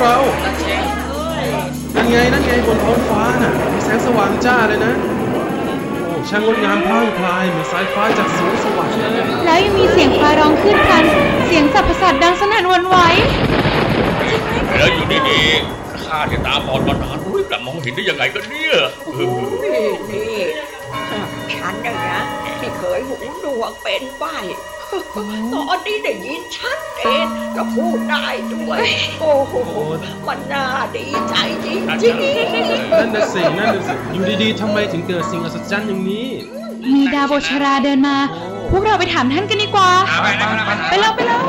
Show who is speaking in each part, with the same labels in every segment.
Speaker 1: เรานั่นไงนั่นไงบนท้องฟ้าน่ะมีแสงสว่างจ้าเลยนะ โอ้ช่างงดงามพร่างพรายเหมือนสายฟ้าจากสวงสวรรค์เลย
Speaker 2: แล้วยังมีเสียงฟ้าร้องขึ้นกัน เสียงสับประสาทดังสนั่นหวันไหว
Speaker 3: แล้วอยู่ดีๆข้าที่ตาบอดมานานรู้กลับมองเห็นได้ยังไงกันเนี่ยเออ
Speaker 4: นี่นี่ฉันนะนะที่เคยหูหนวกเป็นใบ ตอนนี้ได้ยินชัดเจนและพูดได้ด้วย โอ้โห มันน่าดีใจจริง
Speaker 1: นั่นน่ะสินั่นน่ะสิอยู่ดีๆทำไมถึงเกิดสิ่งอัศจรรย์อย่างนี้
Speaker 2: มีดาบทชราเดินมา พวกเราไปถามท่านกันดีกว่า
Speaker 3: ไปไปไปไป
Speaker 2: ไปแล้วไปแล้ว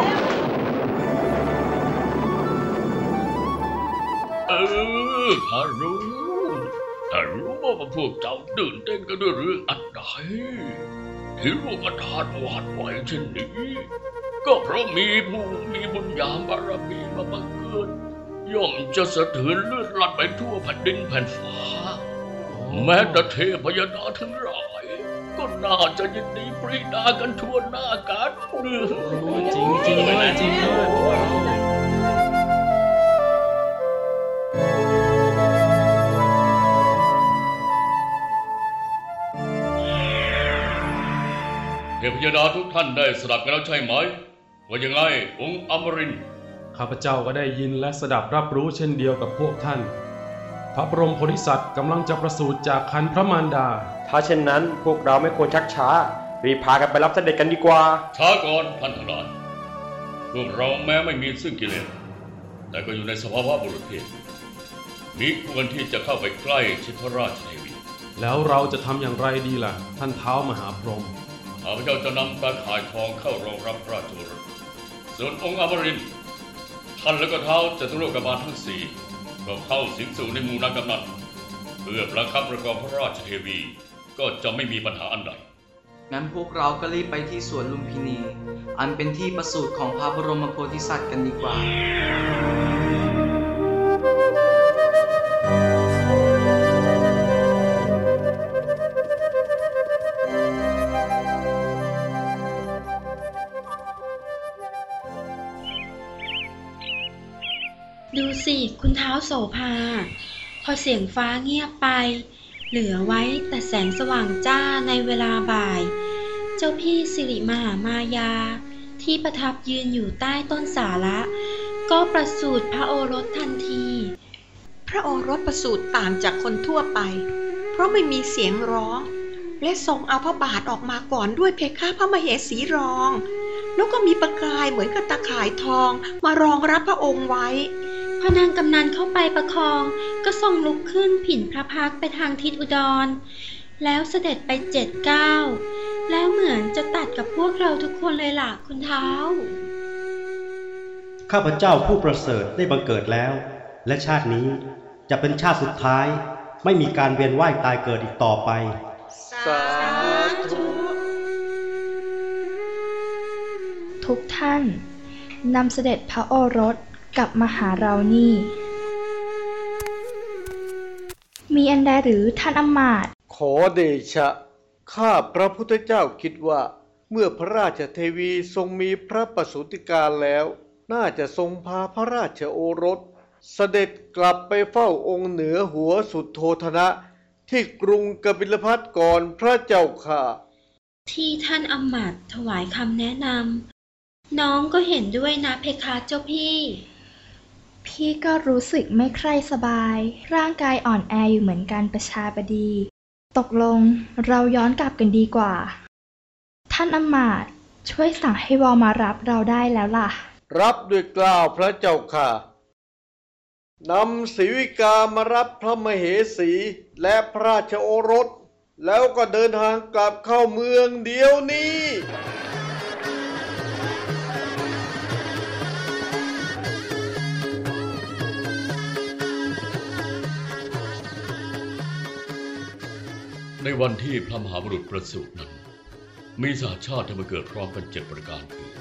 Speaker 3: เออข้ารู้ข้ารู้ว่าพวกเจ้าตื่นเต้นกันด้วยเรื่องอันใด ที่รูปทานหวาดไหวเช่นนี้ ก็เพราะมีผู้มีบุญญาบารมีมาบังเกิดย่อมจะสะเทือนเลือดลัดไปทั่วแผ่นดินแผ่นฟ้า แม้แต่เทพยดาทั้งหลาย ก็น่าจะยินดีปรีดากันทั่วหน้ากันเนื้อ
Speaker 1: จริงจริงเลยจริง ย
Speaker 3: ดาทุกท่านได้สดับกันแล้วใช่ไหม ว่ายังไงองค์อมรินทร์
Speaker 1: ข้าพเจ้าก็ได้ยินและสดับรับรู้เช่นเดียวกับพวกท่าน พระบรมโพธิสัตว์กำลังจะประสูติจากคันพระมารดา
Speaker 5: ถ้าเช่นนั้นพวกเราไม่ควรชักช้า รีบพากันไปรับเสด็จกันดีกว่า
Speaker 3: ช้าก่อนท่านทั้งหลายพวกเราแม้ไม่มีซึ่งกิเลสแต่ก็อยู่ในสภาวะบุรุษเพศมีควรที่จะเข้าไปใกล้ชิดพระราชเทวี
Speaker 1: แล้วเราจะทำอย่างไรดีล่ะ ท่านเท้ามหาพรหม
Speaker 3: ข้าพเจ้าจะนำตาข่ายทองเข้ารองรับราชโอรสส่วนองค์อมรินทร์ท่านและก็เท้าจะตุโลกบาลทั้งสี่ก็เข้าสิงสู่ในหมู่นากำนันเพื่อประคับประกอบพระราชเทวีก็จะไม่มีปัญหาอันใด
Speaker 6: งั้นพวกเราก็รีบไปที่สวนลุมพินี อันเป็นที่ประสูติของพระบรมโพธิสัตว์กันดีกว่า
Speaker 7: คุณเท้าโสภา พอเสียงฟ้าเงียบไป เหลือไว้แต่แสงสว่างจ้าในเวลาบ่าย เจ้าพี่สิริมหามายา ที่ประทับยืนอยู่ใต้ต้นสาระ ก็ประสูติพระโอรสทันที
Speaker 4: พระโอรสประสูติต่างจากคนทั่วไป เพราะไม่มีเสียงร้อง และทรงเอาพระบาทออกมาก่อนด้วยเพคะพระมเหสีรองแล้วก็มีประกายเหมือนกับตาข่ายทองมารองรับพระองค์ไว้
Speaker 7: พอนางกำนันเข้าไปประคอง ก็ทรงลุกขึ้นผินพระพักตร์ไปทางทิศอุดร แล้วเสด็จไปเจ็ดเก้าวแล้วเหมือนจะตัดกับพวกเราทุกคนเลยล่ะคุณเท้า
Speaker 8: ข้าพเจ้าผู้ประเสริฐได้บังเกิดแล้ว และชาตินี้จะเป็นชาติสุดท้าย ไม่มีการเวียนว่ายตายเกิดอีกต่อไป
Speaker 9: ทุกท่านนำเสด็จพระโอรส กลับมาหาเรานี่ มีอันใดหรือท่านอำมาตย์
Speaker 10: ขอเดชะ ข้าพระพุทธเจ้าคิดว่า เมื่อพระราชเทวีทรงมีพระประสูติการแล้ว น่าจะทรงพาพระราชโอรส เสด็จกลับไปเฝ้าองค์เหนือหัวสุดโทธนะ ที่กรุงกบิลพัทก่อนพระเจ้าค่ะ
Speaker 7: ที่ท่านอำมาตย์ถวายคำแนะนำน้องก็เห็นด้วยนะเพคะเจ้าพี่
Speaker 9: พี่ก็รู้สึกไม่ใคร่สบาย ร่างกายอ่อนแออยู่เหมือนกันประชาบดี ตกลงเราย้อนกลับกันดีกว่า ท่านอำมาตย์ช่วยสั่งให้วอมารับเราได้แล้วล่ะ
Speaker 10: รับด้วยกล่าวพระเจ้าค่ะ นำศิวิกามารับพระมเหสีและพระราชโอรส แล้วก็เดินทางกลับเข้าเมืองเดี๋ยวนี้
Speaker 3: ในวันที่พระมหาบุรุษประสูตินั้น มีสหชาติที่มาเกิดพร้อมกันเจ็ดประการคือ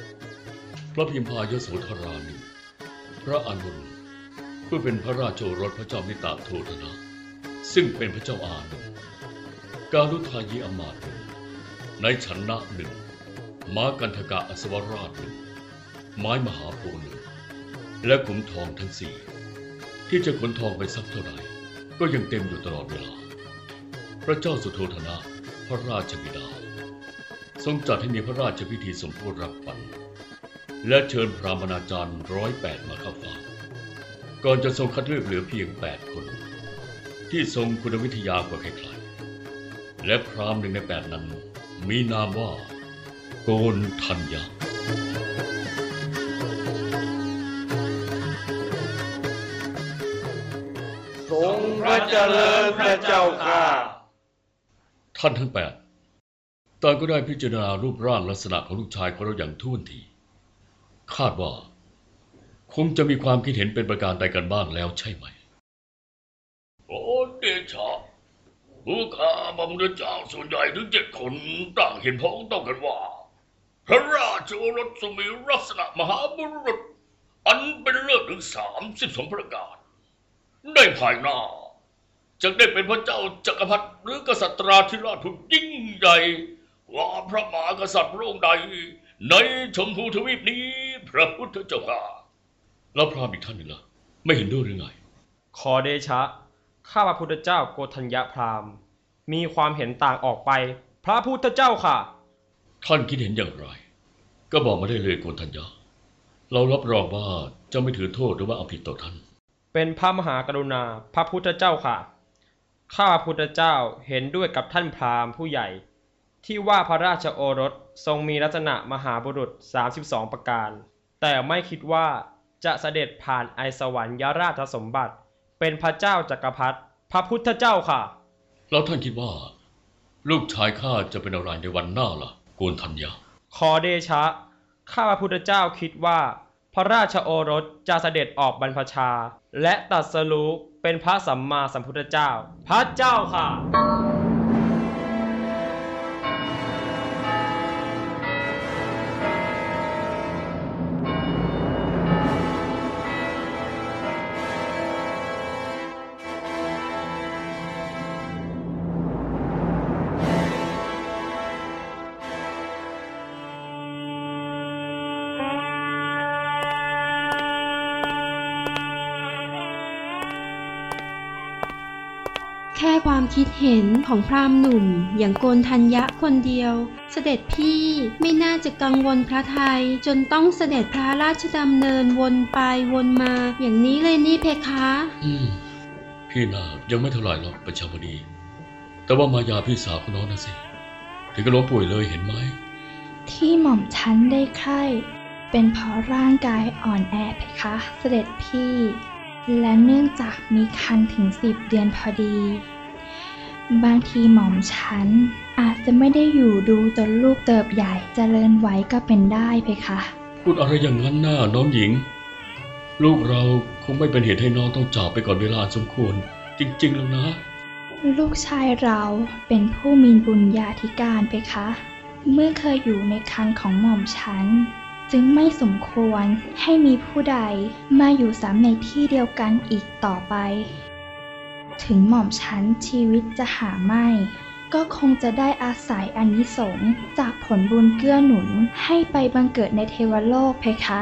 Speaker 3: พระพิมพายโสธรานีพระอานนท์เพื่อเป็นพระราชโอรสพระเจ้านิตาโทธนะ ซึ่งเป็นพระเจ้าอานนการุทายีอมาตย์หนึ่งในฉันนะหนึ่งม้ากันทกะอสวราชหนึ่งไม้มหาโพหนึ่งและขุมทองทั้งสี่ที่จะขนทองไปสักเท่าไหร่ก็ยังเต็มอยู่ตลอดเวลา ระเจ้าสุโธธนะ พระราชบิดา ทรงจัดให้มีพระราชพิธีสมโภชรับขวัญและเชิญพราหมณาจารย์ร้อยแปดมาเข้าเฝ้าก่อนจะทรงคัดเลือกเหลือเพียงแปดคน ที่ทรงคุณวิทยากว่าใครๆและพราหมณ์หนึ่งในแปดนั้น มีนามว่า โกนทัญญา
Speaker 10: ทรงพระเจริญพระเจ้าค่ะ
Speaker 3: ท่านทั้งแปดต่างก็ได้พิจารณารูปร่างลักษณะของลูกชายของเราอย่างท่วนที คาดว่า คงจะมีความคิดเห็นเป็นประการใดกันบ้างแล้วใช่ไหม โอ้เดชะผู้ข้าบำเรเจ้าส่วนใหญ่ถึงเจ็ดคนต่างเห็นพ้องต้องกันว่า พระราชโอรสทรงมีลักษณะมหาบุรุษ อันเป็นเลิศถึงสามสิบสองประการในภายหน้า จะได้เป็นพระเจ้าจักรพรรดิหรือกษัตราธิราชผู้ยิ่งใหญ่กว่าพระมหากษัตริย์พระองค์ใด ในชมพูทวีปนี้ พระพุทธเจ้าค่ะแล้วพราหมณ์อีกท่านหนึ่งล่ะไม่เห็นด้วยหรือไง
Speaker 5: ขอเดชะ ข้าพระพุทธเจ้าโกธัญญพราหมณ์ มีความเห็นต่างออกไป พระพุทธเจ้าค่ะ
Speaker 3: ท่านคิดเห็นอย่างไร ก็บอกมาได้เลยโกนทัญญาเรารับรองว่าจะไม่ถือโทษหรือว่าเอาผิดต่อท่าน
Speaker 5: เป็นพระมหากรุณาพระพุทธเจ้าค่ะ ข้าพระพุทธเจ้าเห็นด้วยกับท่านพราหมณ์ผู้ใหญ่ ที่ว่าพระราชโอรสทรงมีลักษณะมหาบุรุษ 32 ประการ แต่ไม่คิดว่าจะเสด็จผ่านไอสวรรยราชสมบัติ เป็นพระเจ้าจักรพรรดิพระพุทธเจ้าค่ะ
Speaker 3: แล้วท่านคิดว่า ลูกชายข้าจะเป็นอะไรในวันหน้าล่ะโกนทัญญา
Speaker 5: ขอเดชะ ข้าพระพุทธเจ้าคิดว่า พระราชโอรสจะเสด็จออกบรรพชา และตรัสรู้ เป็นพระสัมมาสัมพุทธเจ้า พระเจ้าค่ะ
Speaker 7: ค่ความคิดเห็นของพราหมณ์หนุ่ม อย่างโกนทัญญะคนเดียว เสด็จพี่ไม่น่าจะกังวลพระไทย จนต้องเสด็จพระราชดำเนินวนไปวนมา อย่างนี้เลยนี่เพคะ
Speaker 3: อืมพี่นายังไม่เท่าไหร่หรอกประชาวดี แต่ว่ามายาพี่สาวของน้องนะสิถึงก็ล้มป่วยเลยเห็นไหม
Speaker 9: ที่หม่อมฉันได้ไข้เป็นเพราะร่างกายอ่อนแอเพคะ เสด็จพี่ และเนื่องจากมีคันถึงสิบเดือนพอดี บางทีหม่อมฉันอาจจะไม่ได้อยู่ดูจนลูกเติบใหญ่เจริญไว้ก็เป็นได้เพคะ
Speaker 3: พูดอะไรอย่างนั้นน่าน้องหญิง ลูกเราคงไม่เป็นเหตุให้น้องต้องจากไปก่อนเวลาอันสมควร จริง ๆ แล้วนะ
Speaker 9: ลูกชายเราเป็นผู้มีบุญญาธิการเพคะ เมื่อเคยอยู่ในคันของหม่อมฉันจึงไม่สมควรให้มีผู้ใดมาอยู่ซ้ำในที่เดียวกันอีกต่อไป ถึงหม่อมฉันชีวิตจะหาไม่ ก็คงจะได้อาศัยอานิสงส์จากผลบุญเกื้อหนุนให้ไปบังเกิดในเทวโลกเพคะ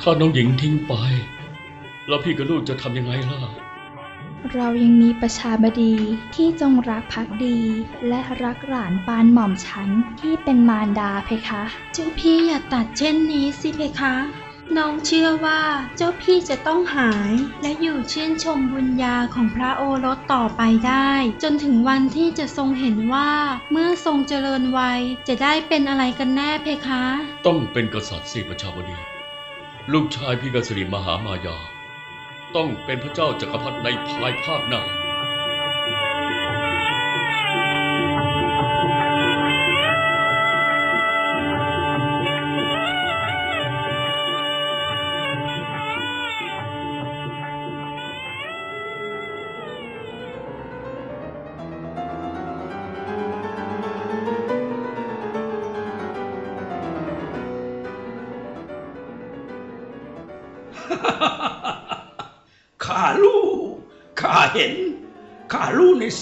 Speaker 3: ถ้าน้องหญิงทิ้งไป แล้วพี่กับลูกจะทำยังไงล่ะ
Speaker 9: เรายังมีประชาบดีที่จงรักภักดี และรักหลานปานหม่อมฉันที่เป็นมารดาเพคะ
Speaker 7: เจ้าพี่อย่าตัดเช่นนี้สิเพคะ น้องเชื่อว่าเจ้าพี่จะต้องหายและอยู่ชื่นชมบุญญาของพระโอรสต่อไปได้ จนถึงวันที่จะทรงเห็นว่า เมื่อทรงเจริญวัยจะได้เป็นอะไรกันแน่เพคะ
Speaker 3: ต้องเป็นกษัตริย์สิประชาวดี ลูกชายพี่กษัตริย์มหามายา ต้องเป็นพระเจ้าจักรพรรดิในภายภาคหน้า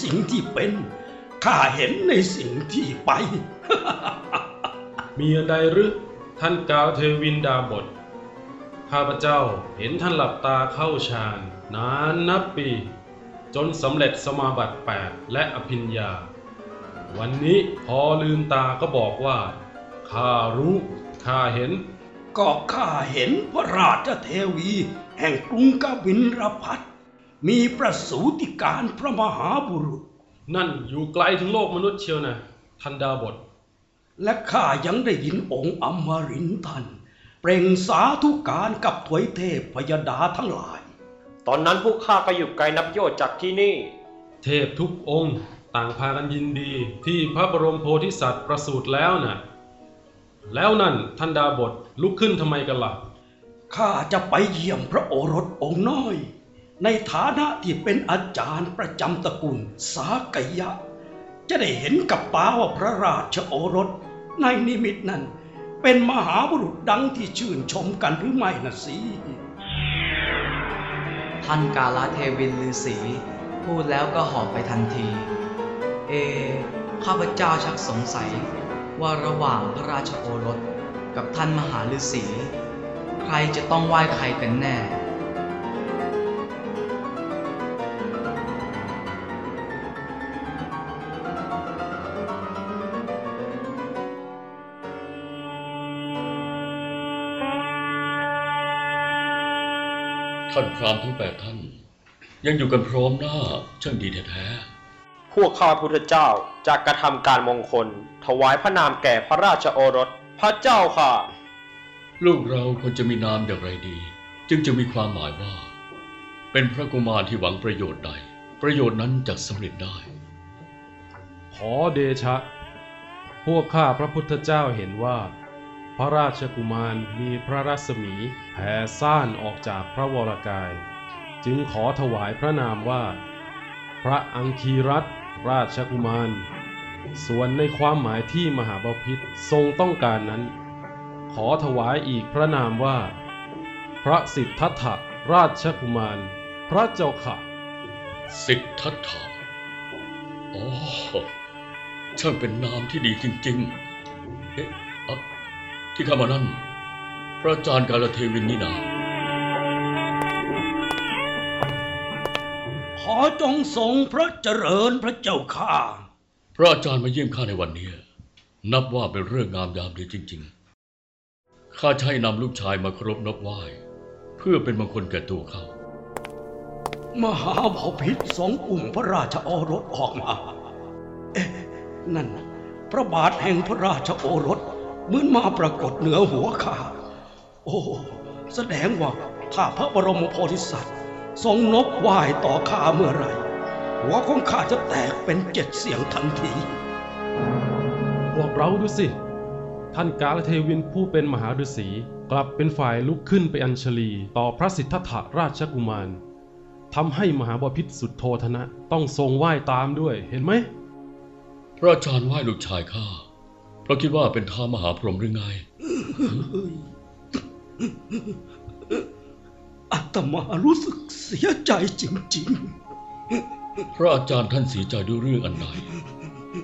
Speaker 11: สิ่งที่เป็น ข้าเห็นในสิ่งที่ไป
Speaker 1: มีอันใดหรือท่านกาวเทวินดาบทข้าพเจ้าเห็นท่านหลับตาเข้าฌานนานนับปี จนสำเร็จสมาบัติแปดและอภิญญา วันนี้พอลืมตาก็บอกว่าข้ารู้ข้าเห็น
Speaker 11: ก็ข้าเห็นพระราชเทวี แห่งกรุงกบินรพัท มีประสูติการพระมหาบุรุษ
Speaker 1: นั่นอยู่ไกลถึงโลกมนุษย์เชียวนะทันดาบท
Speaker 11: และข้ายังได้ยินองค์อมรินทร์ท่านเปล่งสาธุการกับถวยเทพพยดาทั้งหลาย
Speaker 5: ตอนนั้นพวกข้าก็อยู่ไกลนับโยชน์จากที่นี่
Speaker 1: เทพทุกองค์ต่างพากันยินดีที่พระบรมโพธิสัตว์ประสูติแล้วน่ะแล้วนั่นทันดาบทลุกขึ้นทำไมกันล่ะ
Speaker 11: ข้าจะไปเยี่ยมพระโอรสองค์น้อย ในฐานะที่เป็นอาจารย์ประจำตระกูลสากยะ จะได้เห็นกับตาว่าพระราชโอรส ในนิมิตนั้น เป็นมหาบุรุษดังที่ชื่นชมกันหรือไม่นะสิ
Speaker 6: ท่านกาลเทวินฤาษีพูดแล้วก็หอบไปทันที เอ ข้าพเจ้าชักสงสัยว่าระหว่างพระราชโอรสกับท่านมหาฤาษี ใครจะต้องไหว้ใครกันแน่
Speaker 3: ท่านพราหมณ์ทั้งแปดท่าน ยังอยู่กันพร้อมหน้าช่างดีแท้
Speaker 5: พวกข้าพุทธเจ้าจะกระทำการมงคล ถวายพระนามแก่พระราชโอรส พระเจ้าค่ะ
Speaker 3: ๆลูกเราควรจะมีนามอย่างไรดี จึงจะมีความหมายว่า เป็นพระกุมารที่หวังประโยชน์ใด ประโยชน์นั้นจะสำเร็จได้
Speaker 1: ขอเดชะ พวกข้าพระพุทธเจ้าเห็นว่า พระราชกุมารมีพระรัศมีแผ่ซ่านออกจากพระวรกาย จึงขอถวายพระนามว่า พระอังคีรัตราชกุมาร ส่วนในความหมายที่มหาบพิตรทรงต้องการนั้น ขอถวายอีกพระนามว่า พระสิทธัตถราชกุมาร พระเจ้าค่ะ
Speaker 3: สิทธัตถะอ๋อช่างเป็นนามที่ดีจริง ๆ ที่เข้ามานั่น พระอาจารย์กาลเทวินนี่นา
Speaker 11: ขอจงทรงพระเจริญพระเจ้าข้า
Speaker 3: พระอาจารย์มาเยี่ยมข้าในวันนี้ นับว่าเป็นเรื่องงามยามดีจริง ๆ ข้าจะใช้นำลูกชายมาเคารพนบไหว้ เพื่อเป็นมงคลแก่ตัวเขา
Speaker 11: มหาเผ่าพิษสองอุ่มพระราชโอรสออกมา เอ๊ะ นั่น พระบาทแห่งพระราชโอรส เหมือนมาปรากฏเหนือหัวข้า โอ้แสดงว่าถ้าพระบรมโพธิสัตว์ ทรงนบไหว้ต่อข้าเมื่อไหรหัวของข้าจะแตกเป็นเจ็ดเสียงทันที
Speaker 1: พวกเราดูสิ ท่านกาลเทวินผู้เป็นมหาฤาษีกลับเป็นฝ่ายลุกขึ้นไปอัญชลีต่อพระสิทธัตถราชกุมารทำให้มหาบพิตรสุดโททนะ ต้องทรงไหว้ตามด้วยเห็นไหม
Speaker 3: พระอาจารย์ไหว้ลูกชายข้า เพราะคิดว่าเป็นท้ามหาพรหมหรือไง
Speaker 11: อาตมารู้สึกเสียใจจริง
Speaker 3: พระอาจารย์ท่านเสียใจด้วยเรื่องอันใด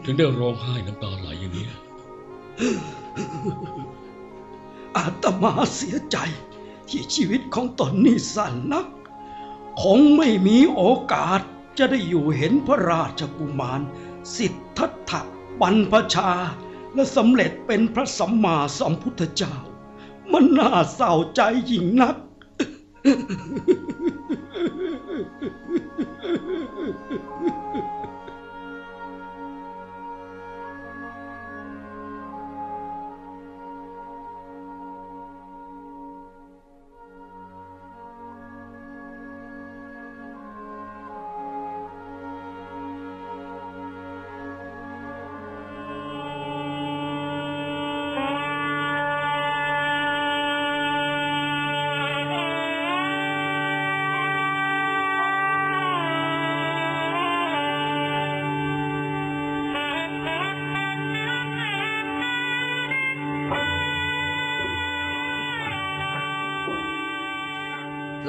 Speaker 3: ถึงได้ร้องไห้น้ำตาไหลอย่างนี้
Speaker 11: ๆอาตมาเสียใจที่ชีวิตของตนนี่สั้นนัก คงไม่มีโอกาสจะได้อยู่เห็นพระราชกุมาร สิทธัตถะบรรพชา และสำเร็จเป็นพระสัมมาสัมพุทธเจ้า มันน่าเศร้าใจยิ่งนัก
Speaker 6: ห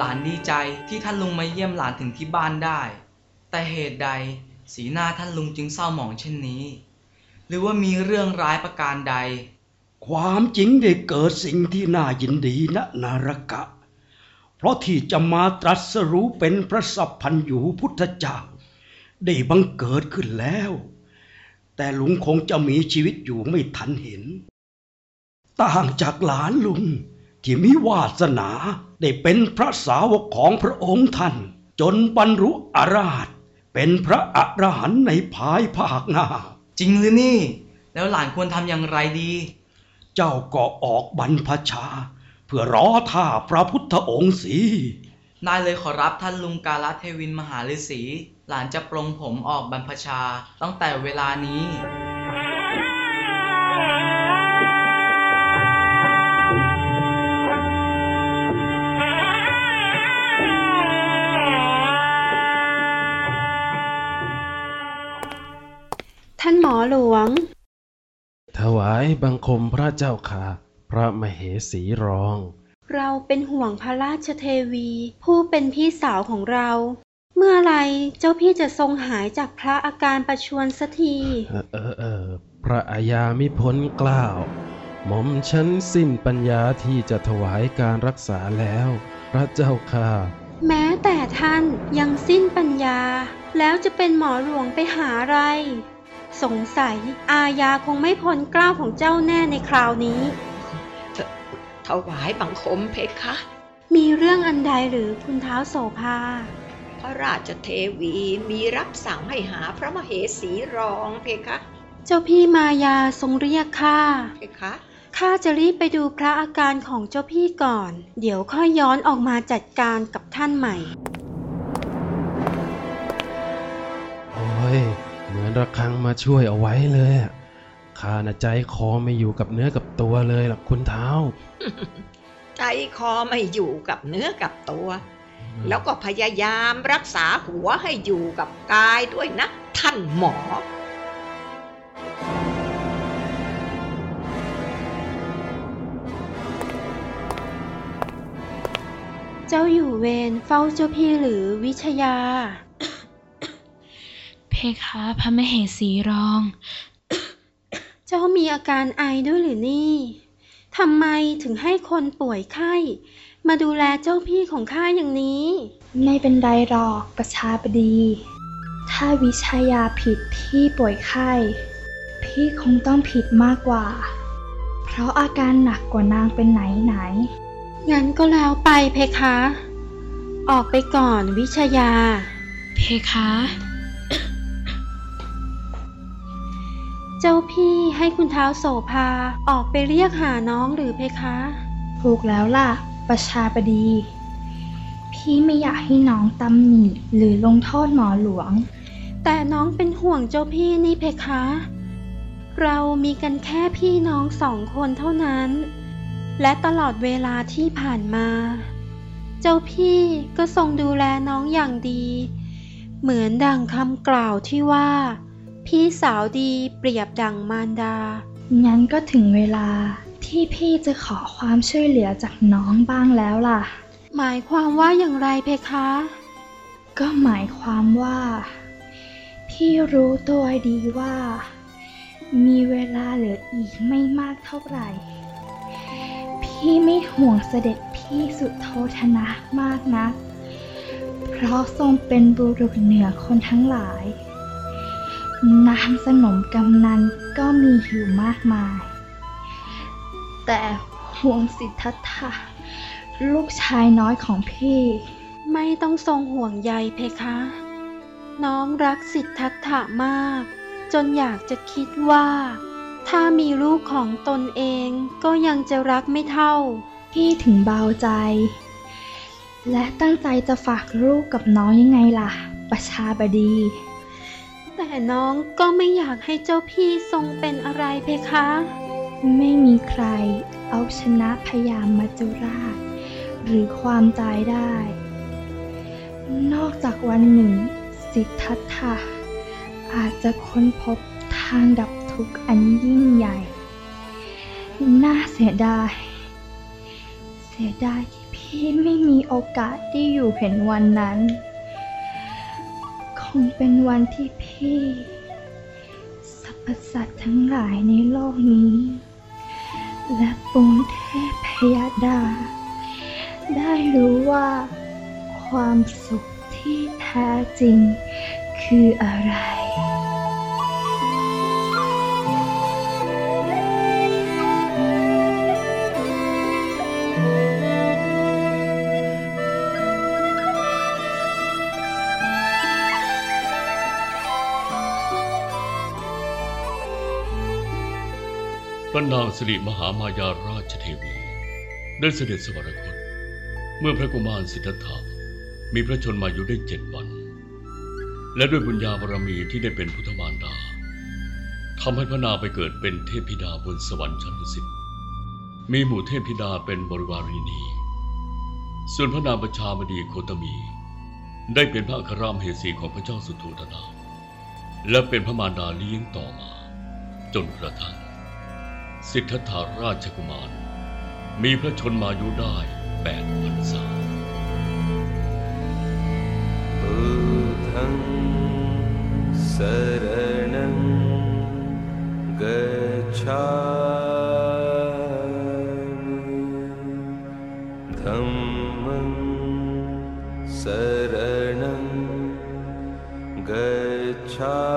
Speaker 6: ลานดีใจที่ท่านลุงมาเยี่ยมหลานถึงที่บ้านได้ แต่เหตุใดสีหน้าท่านลุงจึงเศร้าหมองเช่นนี้ หรือว่ามีเรื่องร้ายประการใด
Speaker 11: ความจริงได้เกิดสิ่งที่น่ายินดีนะนารกะ เพราะที่จะมาตรัสรู้เป็นพระสัพพันยูพุทธเจ้า ได้บังเกิดขึ้นแล้ว แต่ลุงคงจะมีชีวิตอยู่ไม่ทันเห็น ต่างจากหลานลุงที่มีวาสนา ได้เป็นพระสาวกของพระองค์ท่าน จนบรรลุอราชเป็นพระอรหันต์ในภายภาคหน้า
Speaker 6: จริงหรือนี่ แล้วหลานควรทำอย่างไรดี
Speaker 11: เจ้าก็ออกบรรพชา เพื่อรอท่าพระพุทธองค์สิ
Speaker 6: ได้เลยขอรับท่านลุงกาลเทวินมหาฤาษี หลานจะปลงผมออกบรรพชาตั้งแต่เวลานี้
Speaker 7: หมอหลวง
Speaker 1: ถวายบังคมพระเจ้าค่ะ พระมเหสีรอง
Speaker 7: เราเป็นห่วงพระราชเทวี ผู้เป็นพี่สาวของเรา เมื่อไรเจ้าพี่จะทรงหายจากพระอาการประชวรสักที
Speaker 1: เออเออเออพระอาญามิพ้นเกล้าวหม่อมฉันสิ้นปัญญาที่จะถวายการรักษาแล้ว พระเจ้าค่ะ
Speaker 7: แม้แต่ท่านยังสิ้นปัญญา แล้วจะเป็นหมอหลวงไปหาอะไร สงสัยอาญาคงไม่พ้นเกล้าวของเจ้าแน่ในคราวนี้
Speaker 4: ถวายบังคมเพคะ
Speaker 7: มีเรื่องอันใดหรือคุณเท้าโสภา
Speaker 4: พระราชเทวีมีรับสั่งให้หาพระมเหสีรองเพคะ
Speaker 7: เจ้าพี่มายาทรงเรียกข้า
Speaker 4: เพคะ
Speaker 7: ข้าจะรีบไปดูพระอาการของเจ้าพี่ก่อน เดี๋ยวค่อยย้อนออกมาจัดการกับท่านใหม่
Speaker 1: โอ้ยเหมือน ระฆังมาช่วยเอาไว้เลยอะข้าน่ะใจคอไม่อยู่กับเนื้อกับตัวเลยล่ะคุณเท้า
Speaker 4: ใจคอไม่อยู่กับเนื้อกับตัว แล้วก็พยายามรักษาหัวให้อยู่กับกายด้วยนะท่านหมอ
Speaker 7: เจ้าอยู่เวรเฝ้าเจ้าพี่หรือวิชยา
Speaker 12: เพ คะพระมเหสีรอง
Speaker 7: เจ้ามีอาการไอด้วยหรือนี่ทำไมถึงให้คนป่วยไข้ มาดูแลเจ้าพี่ของข้าอย่างนี้
Speaker 9: ไม่เป็นไรหรอกประชาบดี ถ้าวิชายาผิดพี่ป่วยไข้ พี่คงต้องผิดมากกว่า เพราะอาการหนักกว่านางเป็นไหนไหน
Speaker 7: งั้นก็แล้วไปเพคะ ออกไปก่อนวิชยา
Speaker 12: เพคะ
Speaker 7: เจ้าพี่ให้คุณเท้าโสภาออกไปเรียกหาน้องหรือเพคะ
Speaker 9: ถูกแล้วล่ะ ประชาบดี พี่ไม่อยากให้น้องตำหนิหรือลงโทษหมอหลวง
Speaker 7: แต่น้องเป็นห่วงเจ้าพี่นี่เพคะ เรามีกันแค่พี่น้องสองคนเท่านั้น และตลอดเวลาที่ผ่านมา เจ้าพี่ก็ทรงดูแลน้องอย่างดี เหมือนดังคำกล่าวที่ว่า พี่สาวดีเปรียบดังมารดา
Speaker 9: งั้นก็ถึงเวลาที่พี่จะขอความช่วยเหลือจากน้องบ้างแล้วล่ะ
Speaker 7: หมายความว่าอย่างไรเพคะ
Speaker 9: ก็หมายความว่า พี่รู้ตัวดีว่า มีเวลาเหลืออีกไม่มากเท่าไหร่ พี่ไม่ห่วงเสด็จพี่สุดโทธนะมากนัก เพราะทรงเป็นบุรุษเหนือคนทั้งหลาย นามสนมกำนันก็มีอยู่มากมาย แต่ห่วงสิทธัตถะลูกชายน้อยของพี่
Speaker 7: ไม่ต้องทรงห่วงใยเพคะ น้องรักสิทธัตถะมาก จนอยากจะคิดว่า ถ้ามีลูกของตนเองก็ยังจะรักไม่เท่า
Speaker 9: พี่ถึงเบาใจ และตั้งใจจะฝากลูกกับน้องยังไงล่ะ ประชาบดี
Speaker 7: แต่น้องก็ไม่อยากให้เจ้าพี่ทรงเป็นอะไรเพคะ
Speaker 9: ไม่มีใครเอาชนะพยามมัจจุราช หรือความตายได้ นอกจากวันหนึ่ง สิทธัตถะอาจจะค้นพบทางดับทุกข์อันยิ่งใหญ่ น่าเสียดาย เสียดายที่พี่ไม่มีโอกาสได้อยู่เห็นวันนั้น คงเป็นวันที่ ที่สรรพสัตว์ทั้งหลายในโลกนี้ และปวงเทพพยาดา ได้รู้ว่า ความสุขที่แท้จริงคืออะไร
Speaker 3: พระนางสิริมหามายาราชเทวี ได้เสด็จสวรรคต เมื่อพระกุมารสิทธัตถะมีพระชนมายุได้เจ็ดวัน และด้วยบุญญาบารมีที่ได้เป็นพุทธมารดาทำให้พระนางไปเกิดเป็นเทพธิดาบนสวรรค์ชั้นดุสิตมีหมู่เทพธิดาเป็นบริวาริณีส่วนพระนางประชามดีโคตมี ได้เป็นพระอัครามเหสีของพระเจ้าสุโธธนะและเป็นพระมารดาเลี้ยงต่อมา จนกระทั่ง สิทธัตถาราชกุมาร มีพระชนมายุได้แปดพรรษา
Speaker 13: สรณังกัจฉาธัมมังสรณังกัจฉา